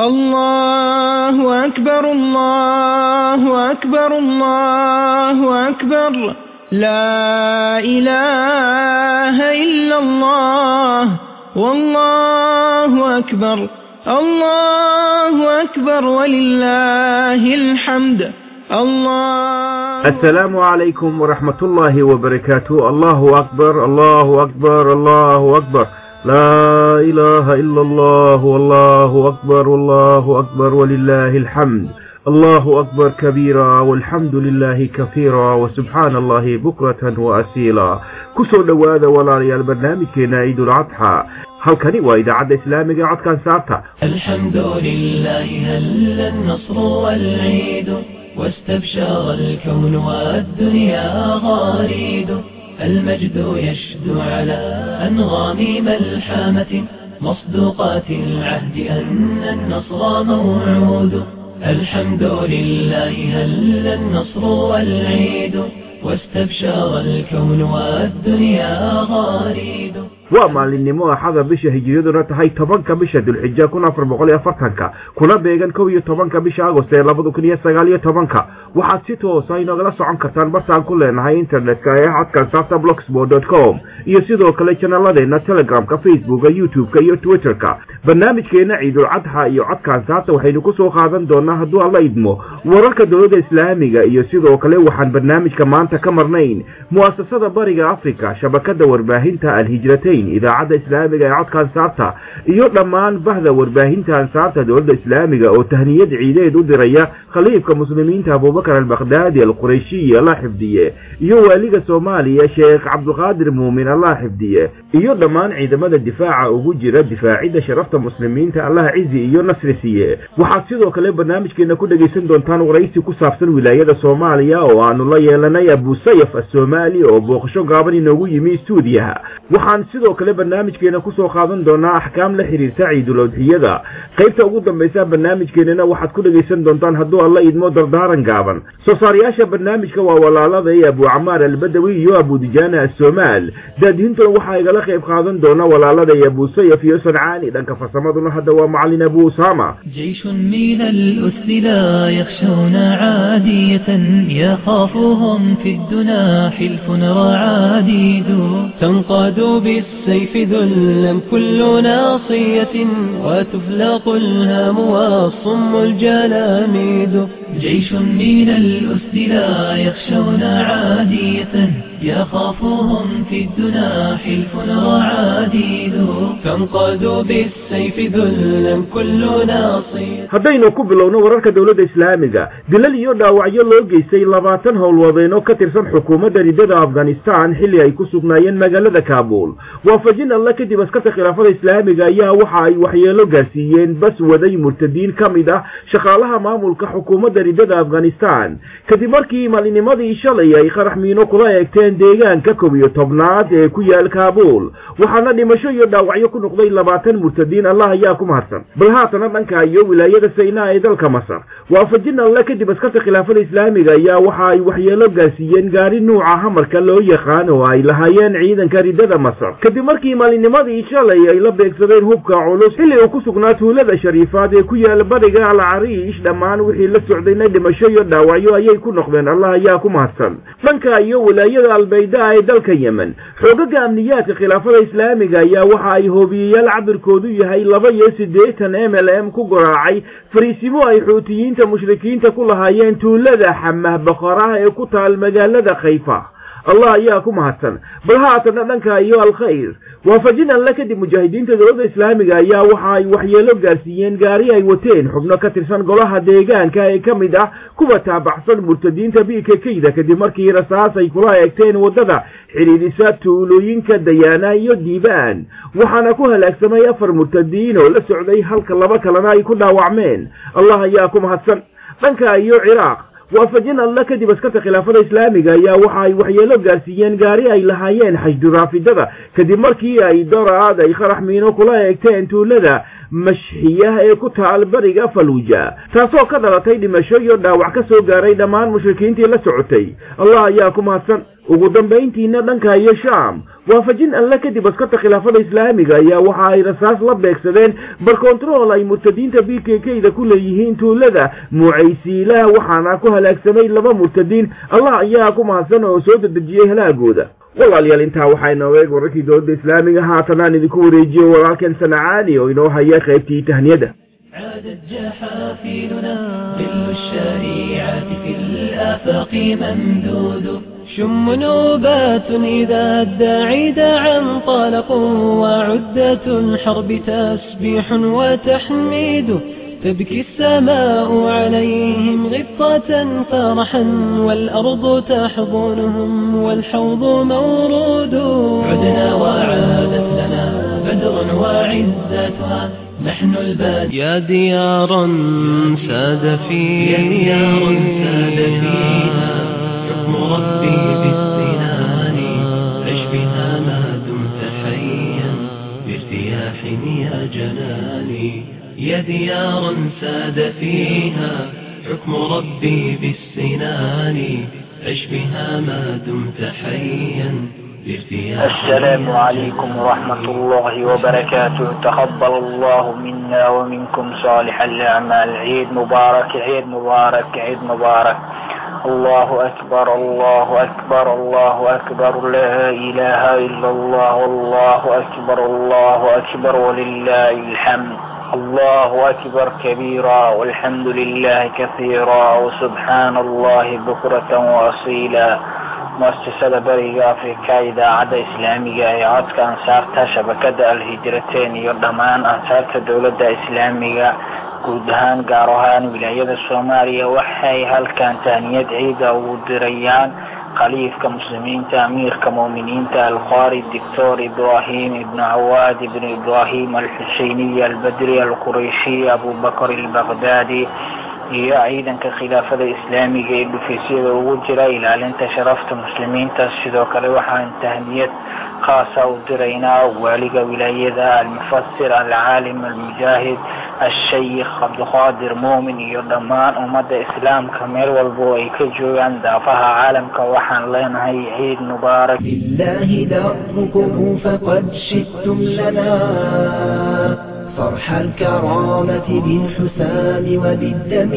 الله أكبر الله أكبر الله أكبر. لا إله إلا الله والله أكبر الله أكبر ولله الحمد الله السلام عليكم ورحمة الله وبركاته. الله أكبر الله أكبر الله أكبر. لا إله إلا الله والله أكبر والله أكبر ولله الحمد. الله أكبر كبيرا والحمد لله كثيرا وسبحان الله بكرة وأسيلا كسر دواذا ولا ريال برنامج كنا عيد العضحى هل كان وإذا عد إسلامي عد كان ساعتها؟ الحمد لله هل النصر والعيد واستبشر الكون والدنيا غاريد المجد يشدو على أنغام ملحمة مصدوقات العهد أن النصر موعود. الحمد لله هل النصر والعيد واستبشر الكون والدنيا غاريد waa maalinimo axada bisha hijiriyaduna tahay tobanka bisha dulxija kun afar boqol iyo afartanka. Kuna beegan kow iyo tobanka bisha agost ee labada kun iyo sagaal iyo tobanka. Waxaad si toosa inogala socon kartaan bartaan ku leenahay internetka ee codkan saabta blogsport com iyo sidoo kale janaladeena telegramka facebooka youtube-ka iyo twitterka. Ciidul cadxa iyo codkaan saabta waxaynu ku soo qaadan doonaa hadduu alla idmo. Wararka dowladda islaamiga iyo sidoo kale waxaan barnaamijka maanta ka marnayn. Mu'asasada bariga africa shabakada warbaahinta alhijratayn idaacadda islaamiga ee codka ansaarta iyo dhammaan bahda warbaahinta ansaarta dowladda islaamiga oo tahniyad ciideed u diraya khaliifka muslimiinta abubakar albakhdadi alqurayshiyi allah xifdiye iyo waaliga soomaaliya sheekh cabdulqaadir muumin allah xifdiye iyo dhammaan ciidamada difaaca ugu jira difaacidda sharafta muslimiinta allah cizi iyo nasri siiye waxaad sidoo kale barnaamijkeena ku dhegaysan doontaan waraysi ku saabsan wilaayada soomaaliya oo aanu la yeelanay abusayaf asoomaali oo booqasho gaaban inoogu yimi stuudiyaha. Waxaan sidoo kale barnaamijkeena ku soo qaadan doonaa axkaam la xiriirta ciidul adxiyada qaybta ugu dambaysa barnaamijkeenana waxaad ku dhegaysan doontaan hadduu alla idmo dardaaran gaaban soo saarayaasha barnaamijka waa walaaladay abu camaar albadawi iyo abudijaana asoomaal daadihintuna waxaa igala qayb qaadan doona walaaladay abusayaf iyo sancaani dhanka farsamaduna hadda waa macalin abu usaama جيش من الأسد لا يخشون عادية يخافهم في الدنا حلف رعاديد تنقاد بالسيف ذلا كل ناصية وتفلق الهام والصم الجلاميد جيش من الأسد لا يخشون عادية. يخافهم في الدنا حلف وعديد تنقذوا بالسيف ذلا كل ناصير هدينو كبلو نورركا دولة إسلامية. دلال يودا وعي الله جيسي لباتن هول وضينو كتر سن حكومة دريدة أفغانستان حلي أيكو سبنايين مجالة كابول. وفجين الله كدي بس كتر خلافة إسلامية يا وحاي وحي جاسيين بس ودي مرتدين كاميدا. شخالها مامول كحكومة دريدة أفغانستان. كدي باركي مالين مادي إشالي يا إخا رحمينو كلا deegaanka kob iyo tobnaad ee ku yaal kaabul waxaana dhimasho iyo dhaawacyo ku noqday labaatan murtadiin allah ayaa ku mahadsan. Bal haatana dhanka iyo wilaayada saynaa ee dalka masar. Waafajin alle kadib askarta khilaafada islaamiga ayaa waxa ay waxyeelo gaarsiiyeen gaari nuuca hamarka loo yaqaan oo ay lahaayeen ciidanka ridada masar. Kadib markii maalinimadii shalay ay la beegsadeen hubka culus xilli uu ku sugnaa tuulada shariifaad ee ku yaalla bariga alcariish dhammaan wixii la socdayna dhimasho iyo dhaawacyo ayay ku noqdeen. Allah ayaa ku mahadsan. Dhanka iyo wilaayada البيداء دلك يمن حقوق أمنيات خلافة إسلامية يا وحاي هوبية العبر كودية هاي لبي يسديتا ام ال ام كقراعي فريسيمو اي حوتيين تا مشركين تا كلها ينتو لدى حمه بقراها يكوتا المجال لدى خيفه allah ayaa ku mahadsan. Bal haatana dhanka iyo alkhayr. Waafajin alle kadib mujaahidiinta dowladda islaamiga ayaa waxa ay waxyeelo gaarsiiyeen gaari ay wateen. Xubno ka tirsan golaha deegaanka ee ka mid ah kuwa taabaxsan murtadiinta b k keyda kadib markii rasaas ay kula eegteen waddada xidhiidhisa tuulooyinka dayaana iyo diibaan. Waxaana ku halaagsamay afar murtadiin oo la socday halka laba kalena ay ku dhaawacmeen. Allah ayaa ku mahadsan. Dhanka iyo ciraaq وافجنا الله كدي بس كتر خلافة الإسلامية يا وحي وحي لو جالسين قاري أي لهايين حج درا في كدي مركي أي درا هذا يخرح مينو كلا يكتئن تولدة. Mashxiyaha ee ku taal bariga faluuja taasoo ka dhalatay dhimasho iyo dhaawac ka soo gaaray dhammaan mushrikiintii la socotay allah ayaa ku mahadsan ugu dambayntiina dhanka iyo shaam waafajin alle kadib askarta khilaafada islaamiga ayaa waxa ay rasaas la beegsadeen barkontarool ay murtadiinta b k k da ku leeyihiin tuulada mucaysiilaha waxaana ku halaagsamay laba murtadiin allah ayaa ku mahadsan oo soo dedejiyey halaagooda walaalayaal intaa waxaa inooga eeg wararkii dowladda islaamiga haatan aan idinku wareejiyo walaalkeen sanacaani oo inoo haya qaybtii tahniyada شم نوبات إذا الداعي دعا انطلقوا وعدة الحرب تسبيح وتحميد تبكي السماء عليهم غبطة فرحا والأرض تحضنهم والحوض مورود. عدنا وعادت لنا بدر وعزتها نحن الباد يا ديارا ساد فيها يا ديارا ساد فيها حكم ربي. يا ديارا ساد فيها حكم ربي بالسنان عش بها ما دمت حيا السلام عليكم ورحمة الله وبركاته. تقبل الله منا ومنكم صالح الأعمال. عيد مبارك عيد مبارك عيد مبارك. الله أكبر الله أكبر الله أكبر. لا إله إلا الله الله أكبر الله أكبر. ولله الحمد. الله أكبر كبيرا والحمد لله كثيرا وسبحان الله بكرة وأصيلا bariga afrika idaacadda islaamiga ee codka ansaarta shabakada alhijrateen iyo dhammaan ansaarta dowladda islaamiga guud ahaan gaar ahaan wilaayada soomaaliya waxay halkan tahniyad ciida ugu dirayaan خليف كمسلمين تأمير كمؤمنين تالقار الدكتور إبراهيم بن عواد بن إبراهيم الحسيني البدري القريشي أبو بكر البغدادي. يا عيدا كخلافة الإسلامية في سيرة وجرة إلى أن تشرفت مسلمين تسجد وكريوحا أن القاسة والدرينة والوالقة ولايدة المفسر العالم المجاهد الشيخ عبد القادر مؤمن يردمان ومدى إسلام كمير والبوئي كجو عن دافها عالم كوحان لنا هي عيد مبارك. لله دركم فقد شدتم لنا. فرح الكرامة بالحسام وبالدم.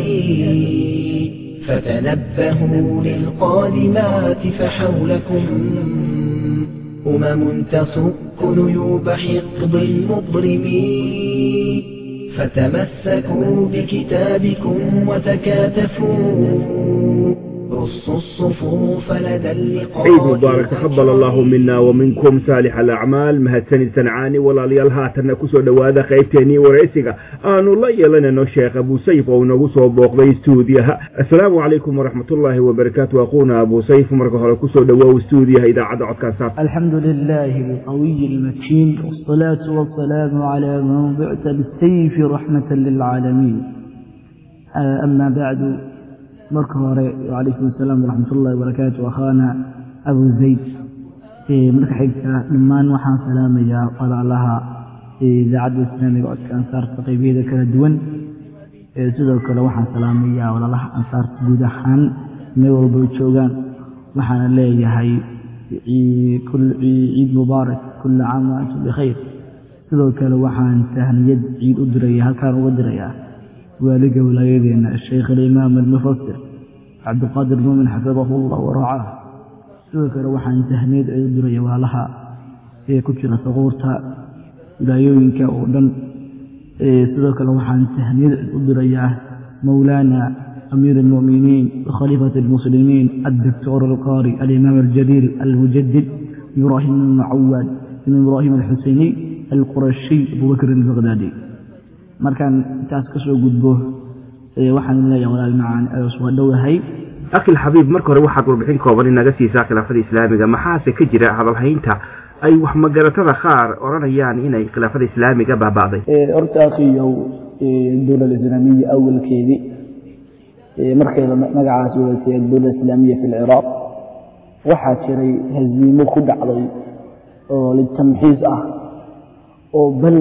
فتنبهوا للقادمات فحولكم. أمم تصك نيوب حقد المضرمين فتمسكوا بكتابكم وتكاتفوا. عيد مبارك تقبل الله منا ومنكم صالح الأعمال مهتني سنعاني ولا ليال هاتنا كسو دواده قيبتيني ورئيسك. آنو لا يلنا نو شيخ أبو سيف أو نو سو بوقدي استوديها السلام عليكم ورحمة الله وبركاته. اخونا أبو سيف مركو هله كسو دواء استوديها إذا عد عكاسات الحمد لله القوي المتين والصلاة والسلام على من بعث بالسيف رحمة للعالمين. آه، أما بعد marka hore calaykum asalaam waraxmat ullahi barakaatu akhaana abu zayd. Eh, marka xigta dhammaan waxaan salaamayaa walaalaha idaacadda eh, islaamiga codka ansaarta qeybyada kala duwan. Eh, sidoo kale waxaan salaamayaa walaalaha ansaarta guud ahaan meel walba joogaan. Waxaana leeyahay ciid mubaarak kulla caam wa bikhayr sidoo kale waxaan tahniyad ciid u diraya halkaan uga dirayaa. والق ولايدنا الشيخ الإمام المفسر عبد القادر المؤمن حفظه الله ورعاه. سوك روحا تهنيد عيد ريوالها هي إيه كتيرة صغورتها لا يمكى أولا إيه سوك روحا تهنيد عيد رياه مولانا أمير المؤمنين وخليفة المسلمين الدكتور القاري الإمام الجليل المجدد إبراهيم المعود من إبراهيم الحسيني القرشي أبو بكر البغدادي. Markaan intaas ka soo gudbo waxaan leeyahay walaal macaan ayoos waa dhowahay akil xabiib marka hore waxaad warbixin kooban inaga siisaa khilaafada islaamiga. Maxaase ka jira hadalhaynta ay wax magaratada qaar odhanayaan inay khilaafada islaamiga baaba'day. Horta akhiyow dowlad islaamiya awalkeedii markayda magacaas wadatay dowlad islaamiya fi lciraaq waxaa jiray hasiimo ku dhacday oo litamxiis ah oo bal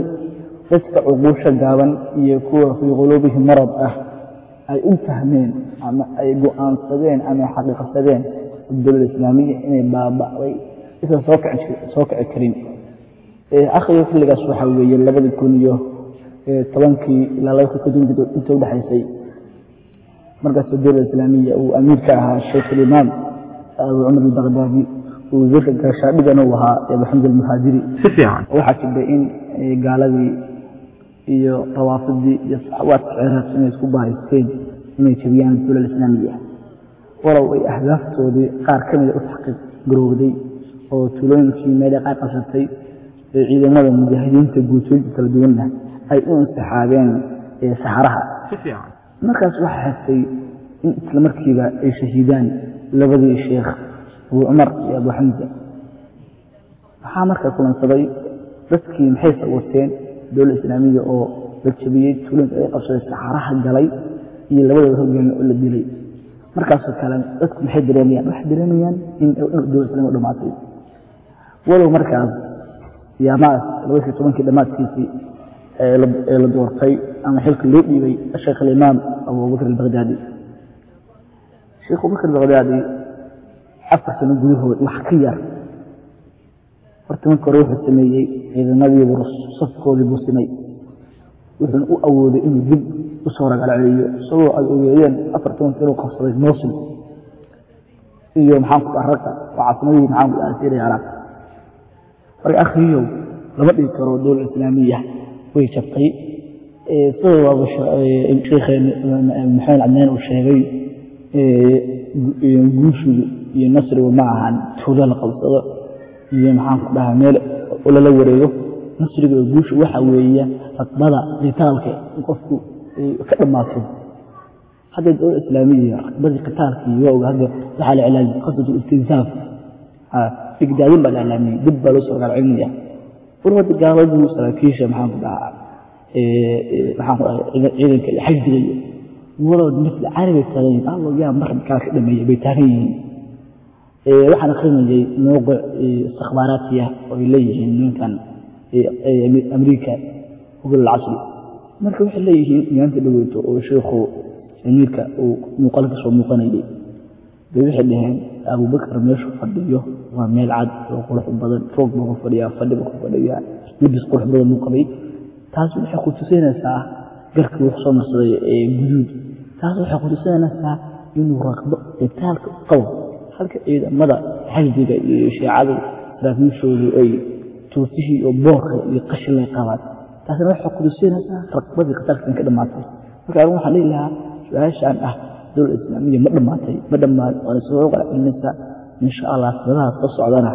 dadka cuquusha gaaban iyo kuwa fii quluubihim marad ah ay u fahmeen ama ay go'aansadeen ama ay xaqiiqsadeen dowladda islaamiya inay baaba'day. Isa soo kici karin. Akhiga xilligaas waxaa weeye labadii kun iyo tobankii ilaa laba kun kadib inta udhexaysay markaasoo dowladda islaamiya uu amiir ka ahaa sheekh alimaam abu cumar albaqdaadi uu wasiirka gaashaadhigana uu ahaa abu xamd almuhaajiri si fiican. Waxaa jirtay in gaaladii iyo rawaafidii iyo saxawaadka inay isku bahaysteen inay jabiyaan dowladda islaamiya walow ay ahdaaftoodii qaar ka mida u taxqiiq garowday oo tuulooyinkii meelay qaar qabsatay ee ciidamada mujaahidiinta guutooyinka kala duwanna ay u insaxaabeen saxaraha fiican. Markaas waxaa xigtay in isla markiiba ay shahiidaan labadii sheekh abu cumar iyo abu xamza. Waxaa marka kulansaday dadkii maxay sawirteen دول الإسلامية أو بتشبيه تقولون أي قصر السحرة حجلي يلبوا يهودين ولا دليل مركز الكلام أسم حد رميا حد رميا إن دول إسلامية ولا ماتي ولو مركز يا ناس لو يسمون كده ماتي في آه، لب آه، لدور في أنا حلك لوبي بي الشيخ الإمام أبو بكر البغدادي. الشيخ أبو بكر البغدادي أفسد نقوله الحقيقة. فرتمن كروح السمية إذا نبي برص صفقه لبسمية وإذن أؤول إنه جب أصورك على علي صلوة الأوليين أفرتمن كروح قصر المسلم إيه محامك أحركة وعصنوه محامك الأسير يا رب فري أخي يوم لبدي كروح دول الإسلامية ويشفقي صلوة الشيخ محمد عدنان والشيخي ينقوش ينصر ومعها تولى القصر iyo maxaanku dhahaa meel oo lala wareego nasriga iyo guushu waxa weeye raqbada qitaalka qofku ka dhammaato hadda dowlad islaamiya raqbadii qitaalka iyo oga hadda waxaa la cilaamiyey qasatu istinsaaf digdaadin baa la cilaamiyey dib baa loo soo ragaalcelinaya warwada gaaladii saraakiisha maxaanku dhahaa maxaanku dhahaa ciidanka xajdiga iyo walood carabay taagan yihin allo yaa mar kaa ka dhameeyey bay taagan yihiin waxaan akrinayay mowqic istikhbaaraatiya oo ay leeyihiin nimankan amriika hogol casri marka waxay leeyihiin maanta dhaweyto oo sheikhu amiirka uu muuqaal ka soo muuqanayay bay waxay dhaheen abubakar meeshu fadhiyo waa meel cad oo qurux badan roog buu ku fadhiyaa fadhi buu ku fadhiyaa labis qurux badan buu qabay taas waxay ku tusinaysaa garkii wuxuu soo marsaday ee guduud taas waxay ku tusinaysaa inuu raqbo qitaalka qabo halka ciidamada xajdiga iyo shiicadu saraakiishoodu ay tuutihii iyo boorka iyo qashin lay qabaan taasina waxay ku tusinaysaa raqbadii qitaalka in ka dhammaatay marka anigu waxaan dhihi lahaa su-aashaan ah dowlad islaamiya ma dhammaatay ma dhammaan waana soo qalcelinaysaa insha allah sanadaha soo socdana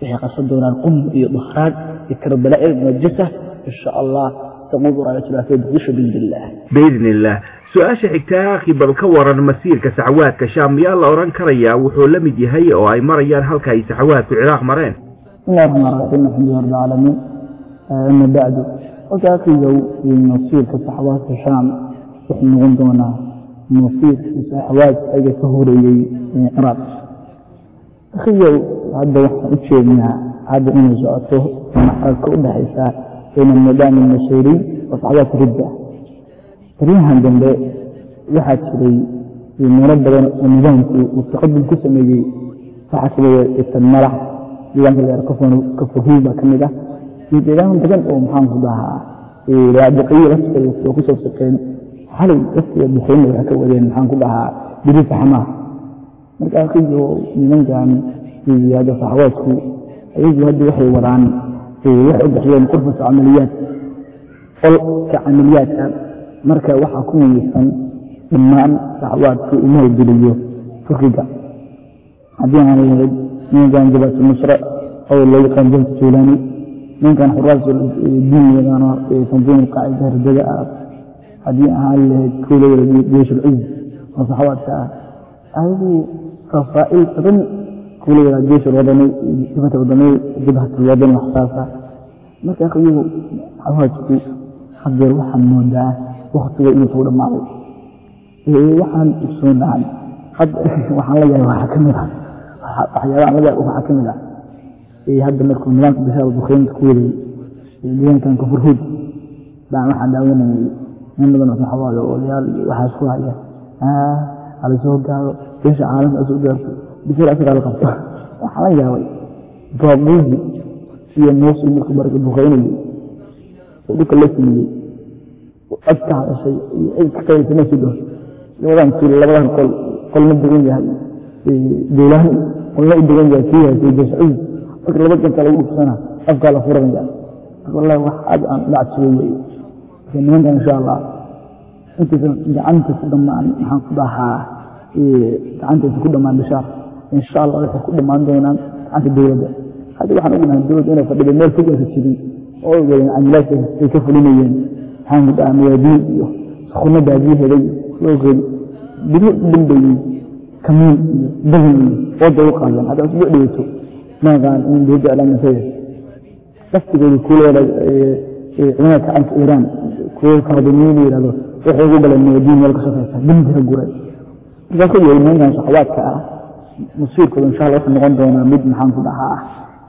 waxay qabsan doonaan qum iyo dahraan iyo karbalaa'il muwajasa insha allah تنظر على شباب يدعش بالله. بإذن الله. سؤاش اكتاخي بالكورا المسير كسعوات كشام يا الله وران كريا وحو لم يجي هيا أو أي مريان هل كاي سعوات في العراق مرين؟ اللهم رحمة الحمد لله رب العالمين اما آه، بعد. وكاكي جو في مسير كسعوات كشام. وحن غندونا مسير كسعوات أي كهور إلى العراق. أخي جو هذا وحن اتشيرنا هذا أنا جاءته ونحرك ودعي ساعه بين النظام المسيري وصعوات ردة تريها عندما واحد شري المربع النظام والتقدم كسم يجي فحسب التنمرع يوانك اللي يركفون كفهوبة كمدة يجي لهم تجن أو محامه بها. لها بقية رفت وكسو سقين حلو رفت يبخون لك وذين محامه بها. بدي فحما مرك اخيجو من منجان في هذا صعواتك ايجي هدو وحي وراني waxay bixiyeen qurfatu camaliyaad folka camaliyaadka marka waxaa ku weysan dhammaan saxwaadka uu maalgeliyo turkiga haddii aan lahayd ninkan jabaat nusra oo loo yaqaan jabhat juulaani ninkan xuraasdiiniyadan tanziim alqaacida hardada ah. Haddii aan lahayd kulayra jeysh ulciz oo saxwaadka ah ayaguu rasaa'il badan كله الجيش الوطني جبهة الوطنية جبهة الوطن وحصافة ما تأخذ عواجك حق روحا مودا وقت وإن صور معروف وحن السنة عن قد وحن لا جاي وحا كمدا وحيارا لا جاي وحا كمدا يهد ملك الملانك بسال الدخين إيه، تكويري اللي كان كفر هود. بعد ما حدا وين من بدنا في حوالي وليال وحاسوا عليه آه على سوق قالوا ليش عالم أسوق bisir asagaa la qabto waxaan la yaabay baabuuzi iyo muuse markuu marka buqaynayay oo dhulka la siiyey cod ka hadashay iyo cid ka qaybtay ma sido labadan tuul labadan qol qolna degan yahay dowlahan qolna u degan yahay kii haysay jasciid marka laba janta lagu dhufsana afkaa la furanaya marka wallahi wax aad aan dhacsiyo wey marka nimankan insha allah intaysan gacanta ku dhammaan insha allah waxay ku dhammaan doonaan gacanta dowladda. Hadda waxaan ognahay dowladda inay fadhida meel fog jirin oo ogeeyeen camilaadka ay ka fulinayeen. Dhahaa mawaadiin iyo sukhuna baabiyaheeda iyo loogeey biri u dambeeyey kamiin iyo bagan iyo wada u qaadeen hadda usbuuc dhaweyto maagaan in dowladda iclaaminteeda laftigooda kuuleeda ciidamada gacanka iiraan kuwa karadamiye la yihahdo waxay ugu galeen mawaadiin meel ka shaqeysa dembira guray markaa ka yeeli nimankan saxawaadka ah مصير كل إن شاء الله أصلا نغندونا مد محمد بحاء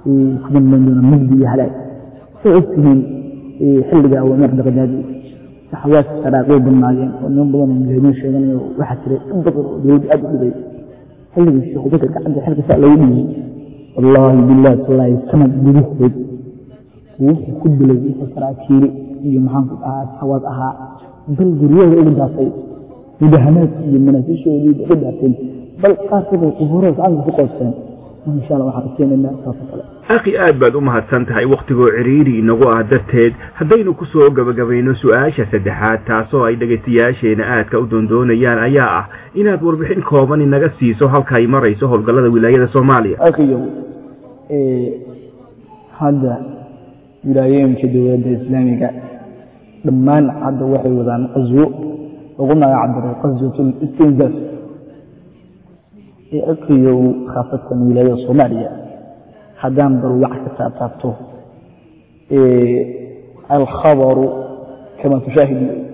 وكذن لندونا إيه، مد بيهلاك سعبتهم إيه، حلقة ومعبد غدادي. تحوات السراقية بالناجين وأنهم بلون مجهدين الشيطان وحسرة انتظر ديوب أدو بي حلقة الشيخ وبتك عند حلقة سألة يومي والله بالله صلى الله عليه وسلم بلوحد وكد لذي حسرة كيري إيه محمد بحاء آه، تحوات أحاء بل قريبا إلي داسي مدهنات يمنا تشعر لي بقدر bal qaar ka mid qubuurada gacanta ku aad baad u mahadsan tahay wakhtigoo ciriiri inagu ah darteed. Haddaynu ku soo gabagabayno su'aasha saddexaad taasoo ay dhegaystayaasheena aadka u doondoonayaan ayaa ah inaad warbixin kooban inaga siiso halka ay marayso howlgallada wilaayada soomaaliya. Akhiyow hadda wilaayooyinka dowladda islaamiga dhammaan hadda waxay wadaan qaswo lagu qaswatul istinzaaf إيه، أكيو خاصة ولاية صوماليا حدام بل وعكة إيه، الخبر كما تشاهد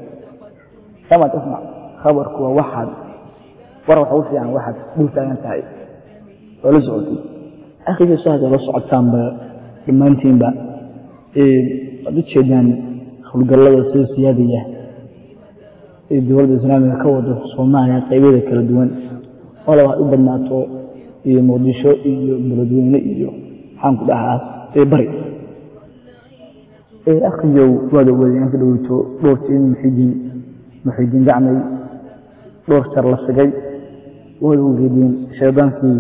كما تسمع. خبرك هو واحد. ورح أوفي عن واحد. بل تاين تاين ولزعوتي أخي في الشهد الله سعد تامبا با. إيه، قد تشيدان خلق الله السياسي هذه الدول الإسلامية كوضة صوماليا قيبيدة كالدوان islaamiga ka wado soomaaliya qaybyada kala duwan olaba ay u badnaato iyo muqdisho iyo beledweyne iyo maxaan ku dhahaa bari. Akhiyow waad ogeedeen inka dhoweyto dhowrtiin muxidiin muxidiin gacmay dhowr jar la sigay waad ogeedeen shaydaankii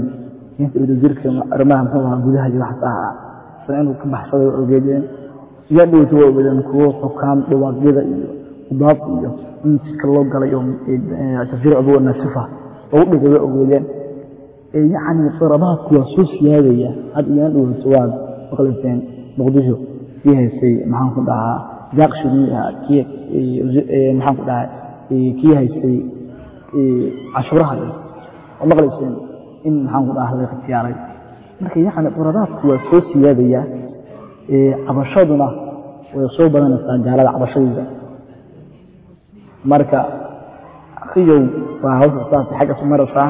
inta wasiirka arrimaha muxuu ahaa gudaha iyo waxaas ahaa. Isna inuu ka baxsaday ogeedeen yaa dhoweyto waa ogeedeen kuwo xukaam dhawaaqyada iyo udaab iyo in jidka loo galay oo tafsiir abuwa nasifa lagu dhigay waa ogeedeen. Darabaadku waa soo siyaadaya. Had iyan dhoweyto waad maqlayseen muqdisho kii haysay. Maxaan ku dhahaa ahaa kii maxaan ku dhahaa kii haysay cashuuraha waad maqlayseen in maxaan ku dhahaa laga ikhtiyaaray marka yacni darabaadku waa soo siyaadaya cabashaduna way soo badanaysaa gaalada cabashadiisa. Marka akiyow waa hawsha saas xagga maraysaa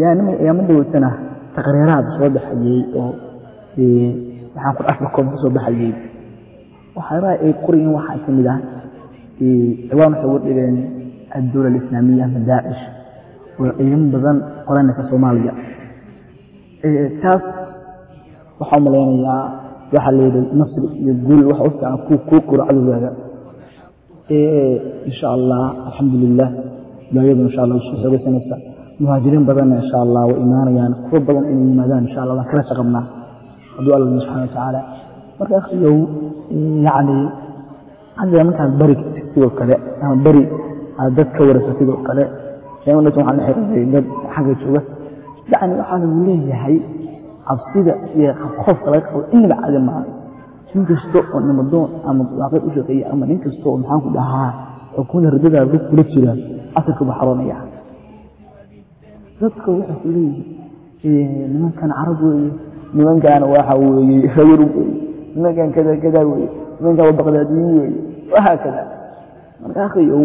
yaama dhoweytana taqriiraad soo baxayey oo waxaan ku afka koob ka soo baxayey waxyaabaha ay qorayiin waxaa ka ah ciwaan waxay uga dhigeen addowla alislaamiya ama daacish waa ciidamo badan qoranayka soomaaliya. Taas waxaa malaynayaa waxaa la yidhi nasri iyo guul waxa u fiican ku kuu kuro cadowgaaga insha allah alxamdulilah wilaayadu insha allah isu xoogaysanaysa muhaajiriin badanna insha allah way imaanayaan kuwa badan inay yimaadaan insha allah waan kala shaqabnaa hadduu alla subxana watacaala marka akhiyow yacni hadda markaad bari sidoo kale ama beri aad dad ka warasatid oo kale dhat waxaan la dad xagga jooga yacni waxaa lagu leeyahay cabsida iyo qoofka laga qabo inaba caadi maaha nin kasta oo nimadoon ama waaqid u shaqeeya ama nin kasta oo maxaan ku dhahaa xukuumada ridada dad kula jira asarka baxroonaya dadka waxay ku nimankan carab weeye nimankaana waxa weeye rayar weeye nimankan kada kada weeye nimankan waa baqdaadiyin weeye wahaa kada marka akhiyow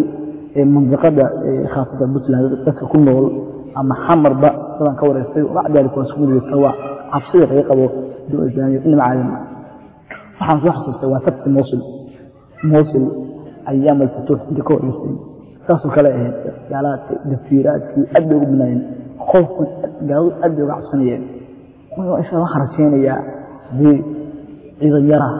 mandiqada khaasatan puntland dadka ku nool ama xamarba dadan ka wareystay maca dalik waa isku midaya sawa cabsida laga qabo dowla islaamiya inama caadi maa فحن راح تسوى سبت موصل موصل أيام الفتوح ديكو المسلم راسو كلا إيهات قالات دفيرات أدو ابنين خوف قالوا أدو بعصني ويو إيش راح رسين يا دي إذا يرى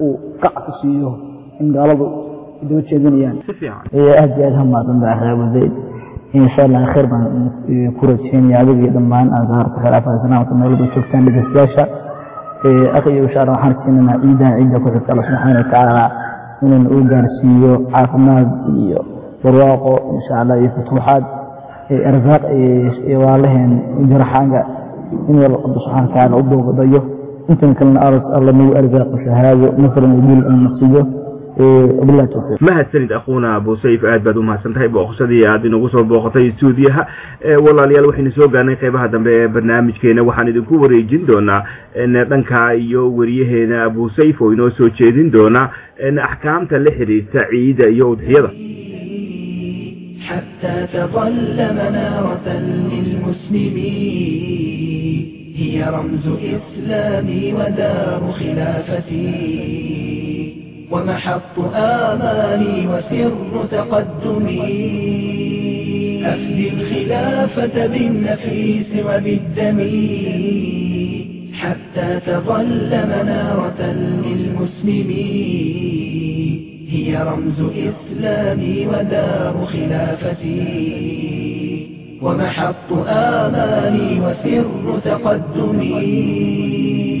وقعت سيوه إن قالوا دو تشيدين يا سفيعا إيه أهدي أهدهم ما تنبع أخي أبو زيد إن شاء الله خير من كورة شين يا بيجي دمان أزهار تخلافة سنة وتنبع لبنشوف تاني بسياشة insha allah waxaan rajaynaynaa ciidan ciidda ku xigta alla subxaana watacaala inuu uu gaarsiiyo caafimaad iyo barwaaqo insha allah iyo futuuxaad arzaaq iyo waalaheen jaraxaanga in wal rabbi subxaana watacaala u booqdayo intan kalena alla nagu arzaaqo shahaado nasran iyo guul wabillahi tawfiiq mahadsanid akhuuna abu sayf aad baad u mahadsan tahay booqashadii aad inagu soo booqatay stuudiyaha walaalayaal waxaynu soo gaarnay qeybaha dambe ee barnaamijkeena waxaan idinku wareejin doonaa dhanka iyo weriyaheena abu sayf oo inoo soo jeedin doona axkaamta la xiriirta ciida iyo udxiyada حتى تظل منارة للمسلمين هي رمز إسلامي ودار خلافتي ومحط آمالي وسر تقدمي. أفدي الخلافة بالنفيس وبالدم حتى تظل منارة للمسلمين هي رمز إسلامي ودار خلافتي. ومحط آمالي وسر تقدمي.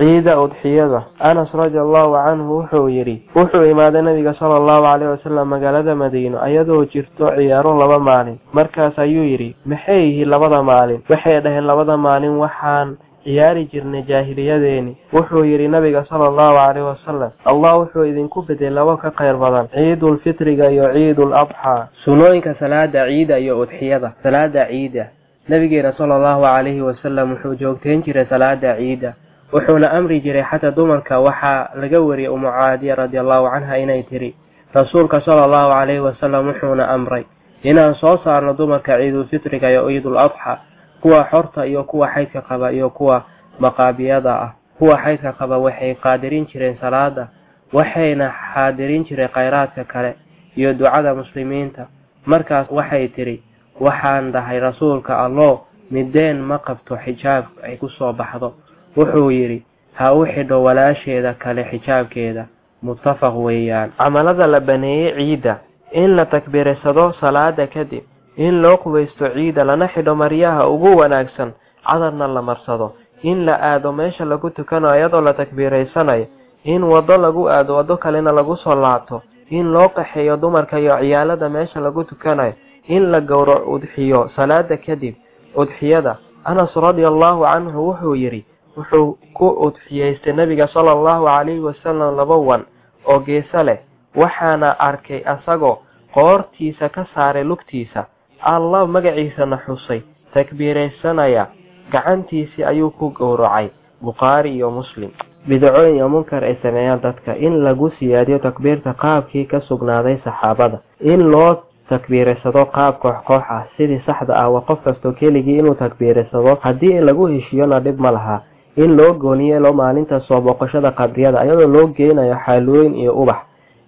عيد أضحية أنس رضي الله عنه حويري يري. وحو إمادة نبيك صلى الله عليه وسلم مقال هذا مدين أيده جرتو عيار لبا مالين. مركز يري. محيه لبا مالين. وحيده لبا مالين وحان عياري جرن جاهلية ديني. وحو يري نبيك صلى الله عليه وسلم. الله وحو إذن كفت لبا قير بضان عيد الفطر يعيد الأضحى. سنوك صلاة عيدة أضحية. صلاة عيدة نبيك رسول الله عليه وسلم وحو جوكتين جرى صلاة عيدة wuxuuna amri jiray xataa dumarka waxaa laga wariyay umu caadiya radi allahu canha inay tiri rasuulka sala allahu calayhi wasalam wuxuuna amray inaan soo saarno dumarka ciidulfitriga iyo ciidul adxa kuwa xorta iyo kuwa xaydka qaba iyo kuwa maqaabiyada ah kuwa xaydka qaba waxay qaadirin jireen salaada waxayna xaadirin jireen khayraadka kale iyo ducada muslimiinta. Markaas waxay tidhi waxaan dhahay rasuulka allo mideen ma qabto xijaab ay ku soo baxdo wuxuu yidhi ha u xidho walaasheeda kale xijaabkeeda muttafaq weeyaan camalada la baneeyey ciidda in la takbiirsado salaada kadib in loo qubaysto ciida lana xidho maryaha ugu wanaagsan cadarna la marsado in la aado meesha lagu tukanayo iyadoo la takbiiraysanayo in waddo lagu aado waddo kalena lagu soo laabto in loo qaxeeyo dumarka iyo ciyaalada meesha lagu tukanayo in la gowraco udxiyo salaada kadib udxiyada anas radia allahu canhu wuxuu yidhi wuxuu ku udxiyeystay nabiga sala allahu calayhi wasalam laba wan oo geeso leh waxaana arkay asagoo qoortiisa ka saaray lugtiisa. Allah magaciisana xusay takbiiraysanaya gacantiisii ayuu ku gowracay bukhaari iyo muslim. Bidacooyin iyo munkar ay sameeyaan dadka. In lagu siyaadiyo takbiirta qaabkii ka sugnaaday saxaabada. In loo takbiiraysado qaab koox koox ah sidii saxda ah waa qof kastoo keligii inuu takbiiraysado haddii lagu heshiyona dhib ma laha in loo gooniyeelo maalinta soo booqashada qabriyada ayadoo loo geynayo xaalooyin iyo ubax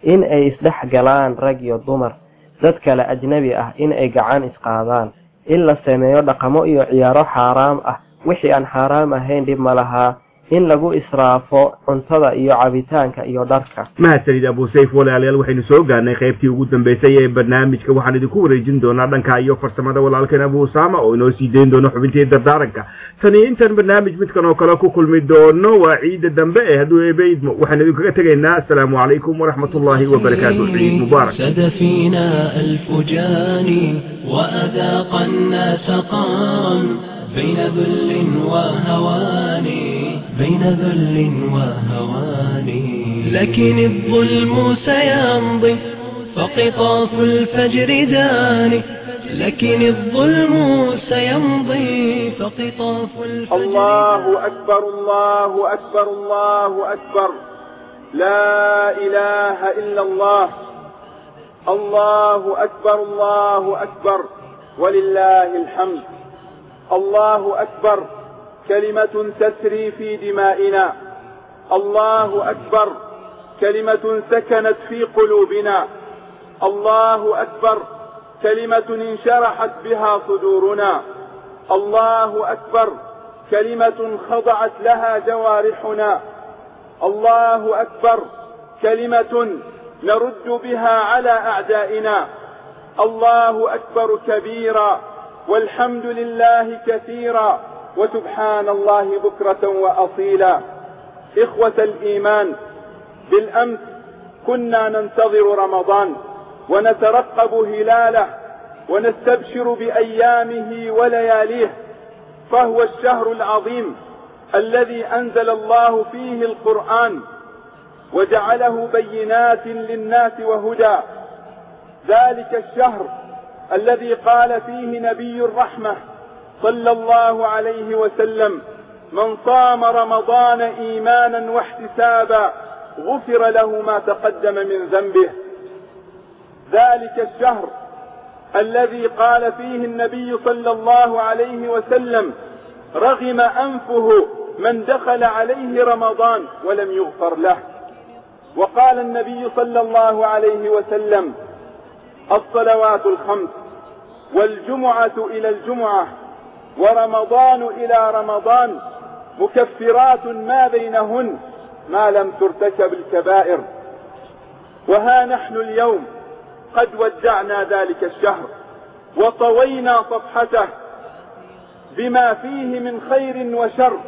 in ay isdhex galaan rag iyo dumar dad kale ajnabi ah in ay gacan isqaadaan in la sameeyo dhaqamo iyo ciyaaro xaaraam ah. Wixii aan xaaraam ahayn dhib ma lahaa in lagu israafo cuntada iyo cabitaanka iyo dharka mahadsanid abu sayf walaalayaal waxaynu soo gaarnay qaybtii ugu dambeysay ee barnaamijka waxaan idinku wareejin doonaa dhanka iyo farsamada walaalkeen abu usaama oo inoo sii dayn doono xubintii dardaaranka tani intaan barnaamij midkan oo kale ku kulmi doono waa ciida dambe ee hadduu eebe idmo waxaan idinkaga tegaynaa asalaamu calaykum waraxmat ullaahi wabarakaatu ciid mubaarak سد فينا الفجان وأذاق الناس قان بين ذل وهوان بين ذل وهوان. لكن الظلم سيمضي فقطاف الفجر داني لكن الظلم سيمضي فقطاف الفجر الله أكبر الله أكبر الله أكبر. لا إله إلا الله. الله أكبر الله أكبر. ولله الحمد. الله أكبر. كلمة تسري في دمائنا. الله أكبر. كلمة سكنت في قلوبنا. الله أكبر. كلمة انشرحت بها صدورنا. الله أكبر. كلمة خضعت لها جوارحنا. الله أكبر. كلمة نرد بها على أعدائنا. الله أكبر كبيرا. والحمد لله كثيرا. وسبحان الله بكرة وأصيلا. إخوة الإيمان بالأمس كنا ننتظر رمضان ونترقب هلاله ونستبشر بأيامه ولياليه فهو الشهر العظيم الذي أنزل الله فيه القرآن وجعله بينات للناس وهدى. ذلك الشهر الذي قال فيه نبي الرحمة صلى الله عليه وسلم من صام رمضان إيمانا واحتسابا غفر له ما تقدم من ذنبه. ذلك الشهر الذي قال فيه النبي صلى الله عليه وسلم رغم أنفه من دخل عليه رمضان ولم يغفر له. وقال النبي صلى الله عليه وسلم الصلوات الخمس والجمعة إلى الجمعة ورمضان إلى رمضان مكفرات ما بينهن ما لم ترتكب الكبائر. وها نحن اليوم قد ودعنا ذلك الشهر وطوينا صفحته بما فيه من خير وشر.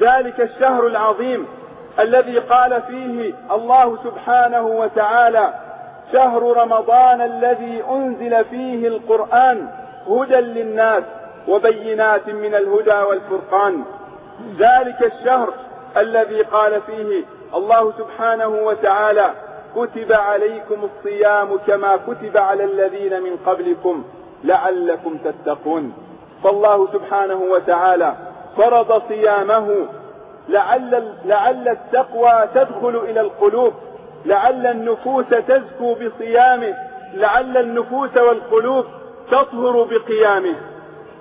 ذلك الشهر العظيم الذي قال فيه الله سبحانه وتعالى شهر رمضان الذي أنزل فيه القرآن هدى للناس وبينات من الهدى والفرقان. ذلك الشهر الذي قال فيه الله سبحانه وتعالى كتب عليكم الصيام كما كتب على الذين من قبلكم لعلكم تتقون. فالله سبحانه وتعالى فرض صيامه. لعل لعل التقوى تدخل إلى القلوب. لعل النفوس تزكو بصيامه. لعل النفوس والقلوب تطهر بقيامه.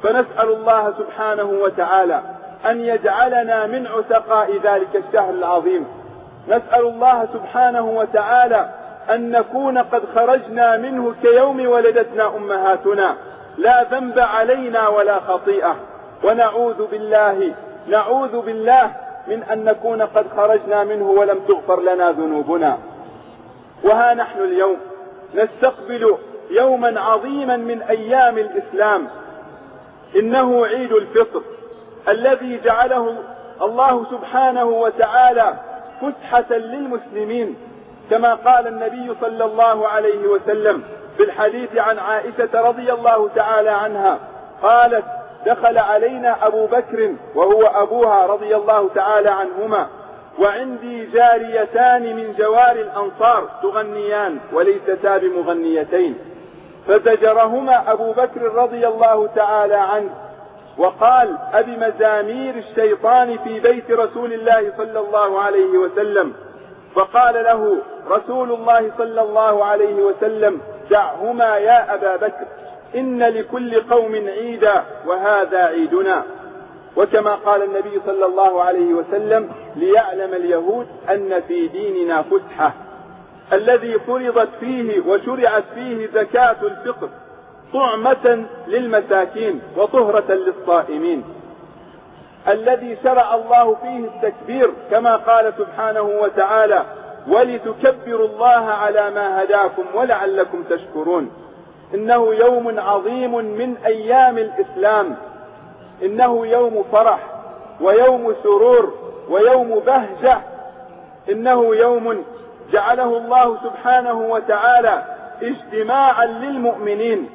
فنسأل الله سبحانه وتعالى أن يجعلنا من عتقاء ذلك الشهر العظيم. نسأل الله سبحانه وتعالى أن نكون قد خرجنا منه كيوم ولدتنا أمهاتنا. لا ذنب علينا ولا خطيئة. ونعوذ بالله نعوذ بالله من أن نكون قد خرجنا منه ولم تغفر لنا ذنوبنا. وها نحن اليوم. نستقبل يوما عظيما من أيام الإسلام إنه عيد الفطر الذي جعله الله سبحانه وتعالى فسحة للمسلمين كما قال النبي صلى الله عليه وسلم في الحديث عن عائشة رضي الله تعالى عنها قالت دخل علينا أبو بكر وهو أبوها رضي الله تعالى عنهما وعندي جاريتان من جوار الأنصار تغنيان وليستا بمغنيتين فزجرهما أبو بكر رضي الله تعالى عنه وقال أبي مزامير الشيطان في بيت رسول الله صلى الله عليه وسلم فقال له رسول الله صلى الله عليه وسلم دعهما يا أبا بكر إن لكل قوم عيدا وهذا عيدنا وكما قال النبي صلى الله عليه وسلم ليعلم اليهود أن في ديننا فسحة الذي فرضت فيه وشرعت فيه زكاة الفطر طعمة للمساكين وطهرة للصائمين. الذي شرع الله فيه التكبير كما قال سبحانه وتعالى ولتكبروا الله على ما هداكم ولعلكم تشكرون إنه يوم عظيم من أيام الإسلام. إنه يوم فرح ويوم سرور ويوم بهجة. إنه يوم جعله الله سبحانه وتعالى اجتماعا للمؤمنين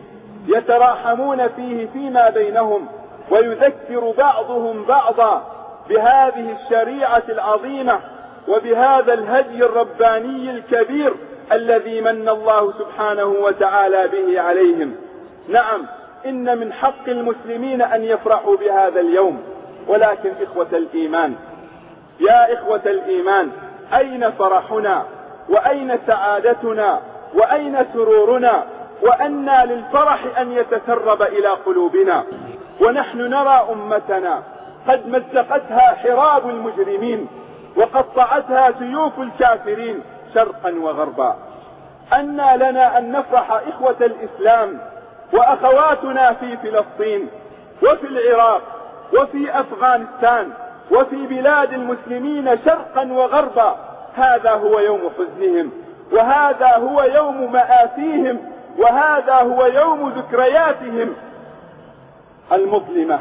يتراحمون فيه فيما بينهم ويذكر بعضهم بعضا بهذه الشريعة العظيمة وبهذا الهدي الرباني الكبير الذي من الله سبحانه وتعالى به عليهم. نعم إن من حق المسلمين أن يفرحوا بهذا اليوم. ولكن إخوة الإيمان يا إخوة الإيمان أين فرحنا؟ وأين سعادتنا؟ وأين سرورنا؟ وأنى للفرح أن يتسرب إلى قلوبنا. ونحن نرى أمتنا قد مزقتها حراب المجرمين وقطعتها سيوف الكافرين شرقا وغربا. أنى لنا أن نفرح إخوة الإسلام وأخواتنا في فلسطين وفي العراق وفي أفغانستان وفي بلاد المسلمين شرقا وغربا. هذا هو يوم حزنهم وهذا هو يوم مآسيهم وهذا هو يوم ذكرياتهم. المظلمة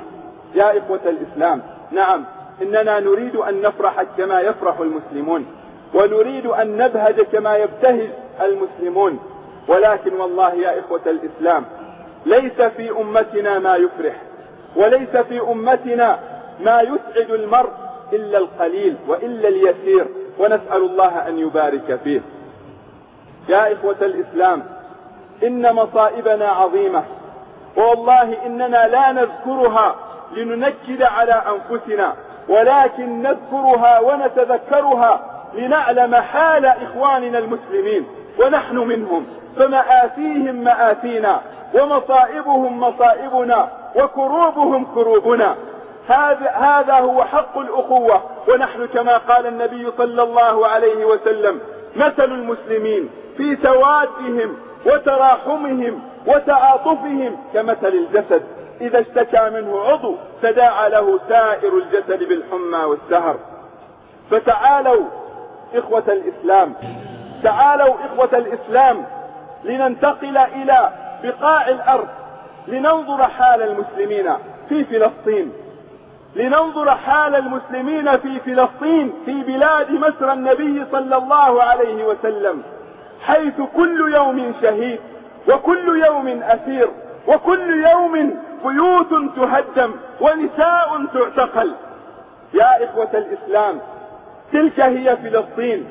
يا إخوة الإسلام نعم إننا نريد أن نفرح كما يفرح المسلمون ونريد أن نبهج كما يبتهج المسلمون. ولكن والله يا إخوة الإسلام ليس في أمتنا ما يفرح وليس في أمتنا ما يسعد المرء إلا القليل وإلا اليسير. ونسأل الله أن يبارك فيه. يا إخوة الإسلام إن مصائبنا عظيمة والله إننا لا نذكرها لننكد على أنفسنا ولكن نذكرها ونتذكرها لنعلم حال إخواننا المسلمين ونحن منهم فمآسيهم مآسينا ومصائبهم مصائبنا وكروبهم كروبنا. هذا هذا هو حق الأخوة ونحن كما قال النبي صلى الله عليه وسلم مثل المسلمين في توادهم وتراحمهم وتعاطفهم كمثل الجسد. إذا اشتكى منه عضو تداعى له سائر الجسد بالحمى والسهر. فتعالوا إخوة الإسلام تعالوا إخوة الإسلام لننتقل إلى بقاع الأرض لننظر حال المسلمين في فلسطين. لننظر حال المسلمين في فلسطين في بلاد مصر النبي صلى الله عليه وسلم حيث كل يوم شهيد وكل يوم أسير وكل يوم بيوت تهدم ونساء تعتقل. يا إخوة الإسلام تلك هي فلسطين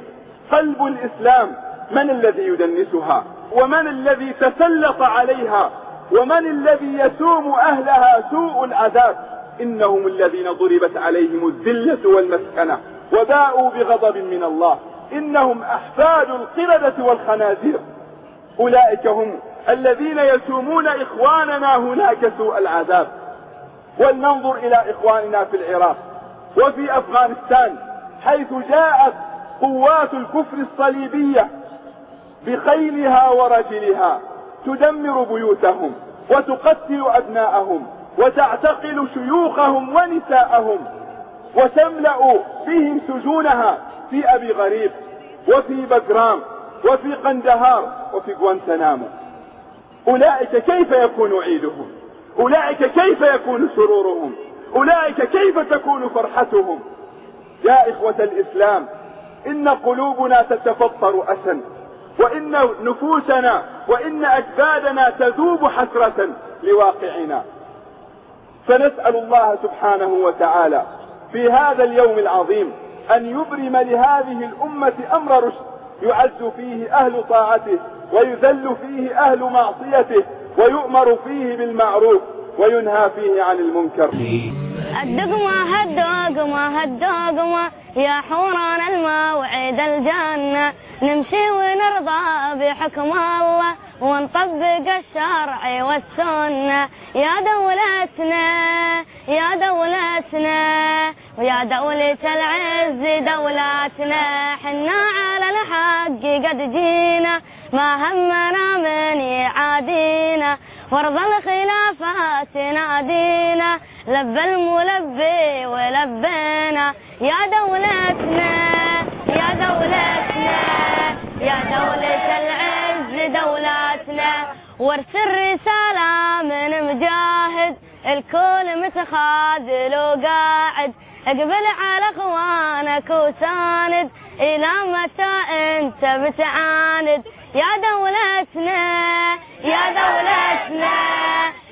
قلب الإسلام. من الذي يدنسها؟ ومن الذي تسلط عليها؟ ومن الذي يسوم أهلها سوء العذاب؟ إنهم الذين ضربت عليهم الذلة والمسكنة وباءوا بغضب من الله. إنهم أحفاد القردة والخنازير. أولئك هم الذين يسومون إخواننا هناك سوء العذاب. ولننظر إلى إخواننا في العراق وفي أفغانستان حيث جاءت قوات الكفر الصليبية بخيلها ورجلها تدمر بيوتهم وتقتل أبناءهم. وتعتقل شيوخهم ونساءهم وتملأ بهم سجونها في أبي غريب وفي بجرام وفي قندهار وفي غوانتنامو أولئك كيف يكون عيدهم؟ أولئك كيف يكون سرورهم؟ أولئك كيف تكون فرحتهم؟ يا إخوة الإسلام إن قلوبنا تتفطر أسا وإن نفوسنا وإن أجسادنا تذوب حسرة لواقعنا. فنسأل الله سبحانه وتعالى في هذا اليوم العظيم أن يبرم لهذه الأمة أمر رشد يعز فيه أهل طاعته ويذل فيه أهل معصيته ويؤمر فيه بالمعروف وينهى فيه عن المنكر. الدقمة هالدقمة هالدقمة يا حوران الموعد الجنة نمشي ونرضى بحكم الله. ونطبق الشرع والسنة. يا دولتنا يا دولتنا ويا دولة العز دولتنا حنا على الحق قد جينا ما همنا من يعادينا وارض الخلافات نادينا. لبى الملبي ولبينا. يا دولتنا يا دولتنا يا دولة العز. وارسل الرسالة من مجاهد الكل متخاذل وقاعد. اقبل على اخوانك وساند إلى متى انت بتعاند؟ يا دولتنا يا دولتنا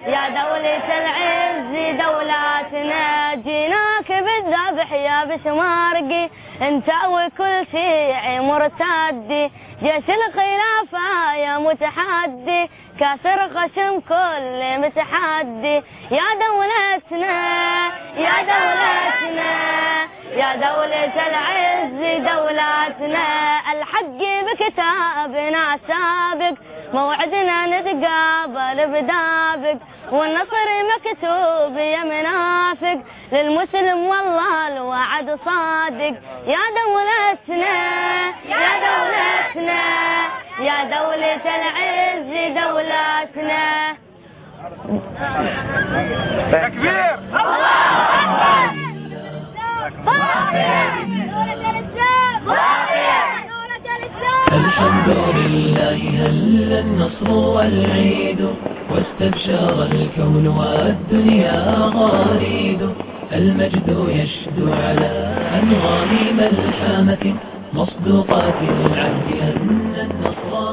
يا دولة العز دولتنا جيناك بالذبح يا بشمارقي انت وكل شيعي مرتدي. جيش الخلافة يا متحدي كسر خشم كل متحدي. يا دولتنا يا دولتنا يا دولة العز دولتنا. الحق بكتابنا سابق. موعدنا نتقابل بدابق والنصر مكتوب يا منافق. للمسلم والله الوعد صادق. يا دولتنا يا دولتنا يا دولة العز دولتنا. تكبير. الحمد لله هل النصر والعيد؟ واستبشر الكون والدنيا غريد. المجد يشدو على أنغام ملحمة مصدوقات العهد أن النصر